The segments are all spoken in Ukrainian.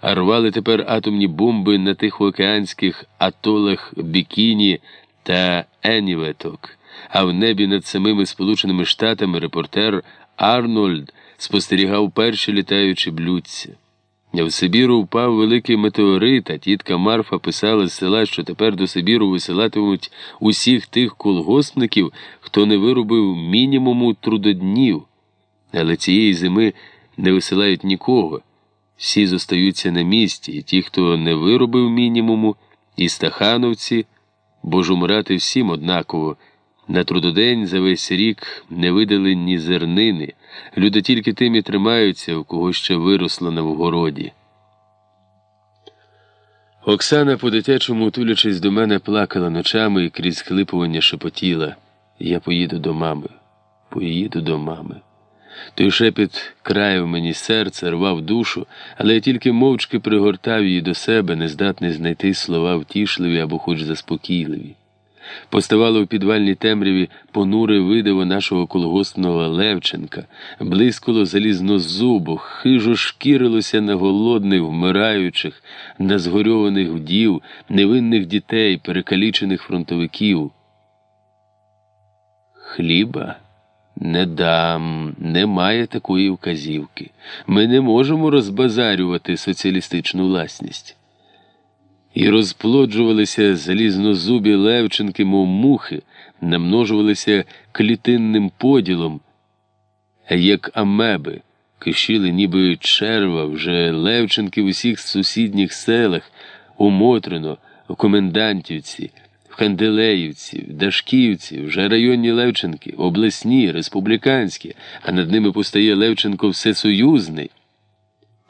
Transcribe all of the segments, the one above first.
а рвали тепер атомні бомби на тихоокеанських атолах Бікіні та Еніветок, а в небі над самими Сполученими Штатами репортер Арнольд спостерігав перші літаючі блюдця. В Сибіру впав великий метеорит, а тітка Марфа писала з села, що тепер до Сибіру висилатимуть усіх тих колгоспників, хто не виробив мінімуму трудоднів. Але цієї зими не висилають нікого. Всі зостаються на місці, і ті, хто не виробив мінімуму, і стахановці, бо ж умирати всім однаково. На трудодень за весь рік не видали ні зернини. Люди тільки тим і тримаються, у кого ще виросло на вгороді. Оксана, по дитячому тулячись до мене, плакала ночами і крізь хлипування шепотіла. Я поїду до мами, поїду до мами. Той шепіт краяв мені серце, рвав душу, але я тільки мовчки пригортав її до себе, нездатний знайти слова втішливі або хоч заспокійливі. Поставало в підвальній темряві понуре видиво нашого колгоспного Левченка, блискало залізнозубо, хижо шкірилося на голодних, вмираючих, на згорьованих вдів, невинних дітей, перекалічених фронтовиків. Хліба? Не дам, немає такої вказівки. Ми не можемо розбазарювати соціалістичну власність. І розплоджувалися залізнозубі левченки, мов мухи, намножувалися клітинним поділом, як амеби, кишіли, ніби черва, вже левченки в усіх сусідніх селах, у Мотрино, у Комендантівці. Канделеївці, Дашківці, вже районні Левченки, обласні, республіканські, а над ними постає Левченко всесоюзний.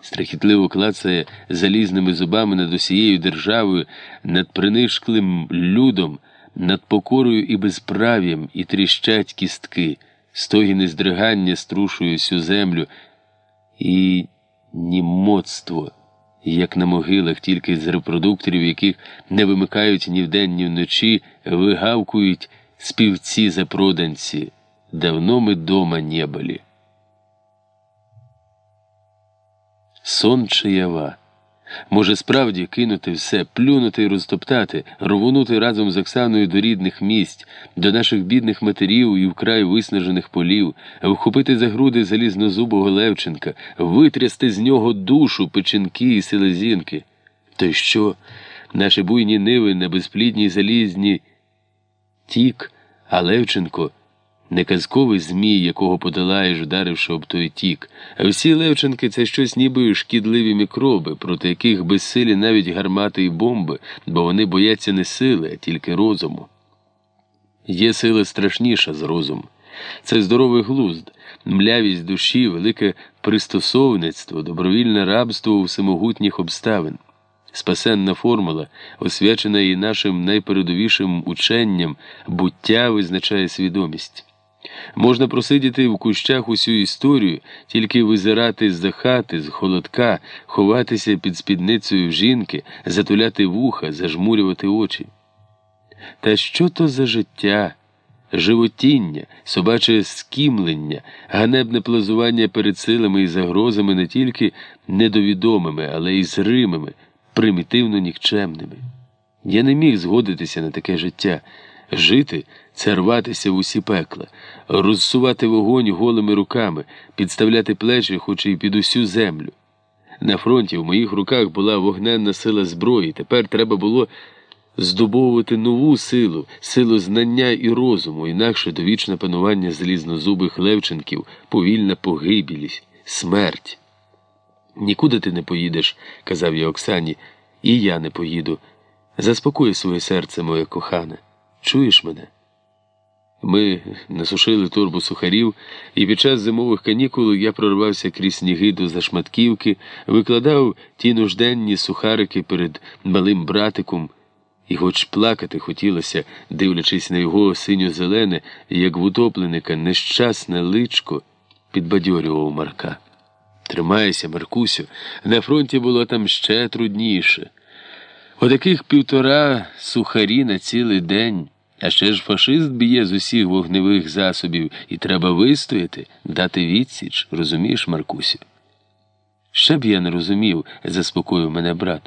Страхітливо клацає залізними зубами над усією державою, над принишклим людом, над покорою і безправ'ям, і тріщать кістки, стогіни здригання струшують всю землю, і німоцтво як на могилах, тільки з репродукторів, яких не вимикають ні вдень, ні вночі, вигавкують співці запроданці. Давно ми дома не були. Сон чиява. Може, справді кинути все, плюнути і розтоптати, рвонути разом з Оксаною до рідних місць, до наших бідних матерів і вкрай виснажених полів, вхопити за груди залізнозубого Левченка, витрясти з нього душу, печінки і селезінки. То й що? Наші буйні ниви на безплідній залізні тік, а Левченко не казковий змій, якого подолаєш, вдаривши об той тік. А всі Левченки це щось ніби шкідливі мікроби, проти яких безсилі навіть гармати і бомби, бо вони бояться не сили, а тільки розуму. Є сила страшніша з розуму. Це здоровий глузд, млявість душі, велике пристосовництво, добровільне рабство у всемогутніх обставин. Спасенна формула, освячена і нашим найпередовішим ученням, буття визначає свідомість. Можна просидіти в кущах усю історію, тільки визирати з-за хати, з холодка, ховатися під спідницею жінки, затуляти вуха, зажмурювати очі. Та що то за життя, животіння, собаче скімлення, ганебне плазування перед силами і загрозами не тільки недовідомими, але й зримими, примітивно нікчемними. Я не міг згодитися на таке життя. Жити це рватися в усі пекла, розсувати вогонь голими руками, підставляти плечі, хоч і під усю землю. На фронті в моїх руках була вогненна сила зброї. Тепер треба було здобовувати нову силу, силу знання і розуму, інакше довічне панування залізнозубих левченків, повільна погибілість, смерть. Нікуди ти не поїдеш, казав я Оксані, і я не поїду. Заспокой своє серце, моє кохане. Чуєш мене? Ми насушили торбу сухарів, і під час зимових канікул я прорвався крізь сніги до зашматківки, викладав ті нужденні сухарики перед малим братиком, і хоч плакати хотілося, дивлячись на його синьо-зелене, як в утопленика, нещасне личко, підбадьорював Марка. Тримайся, Маркусю, на фронті було там ще трудніше. Отаких півтора сухарі на цілий день. А ще ж фашист б'є з усіх вогневих засобів, і треба вистояти, дати відсіч, розумієш, Маркусю? Ще б я не розумів, заспокоїв мене брат.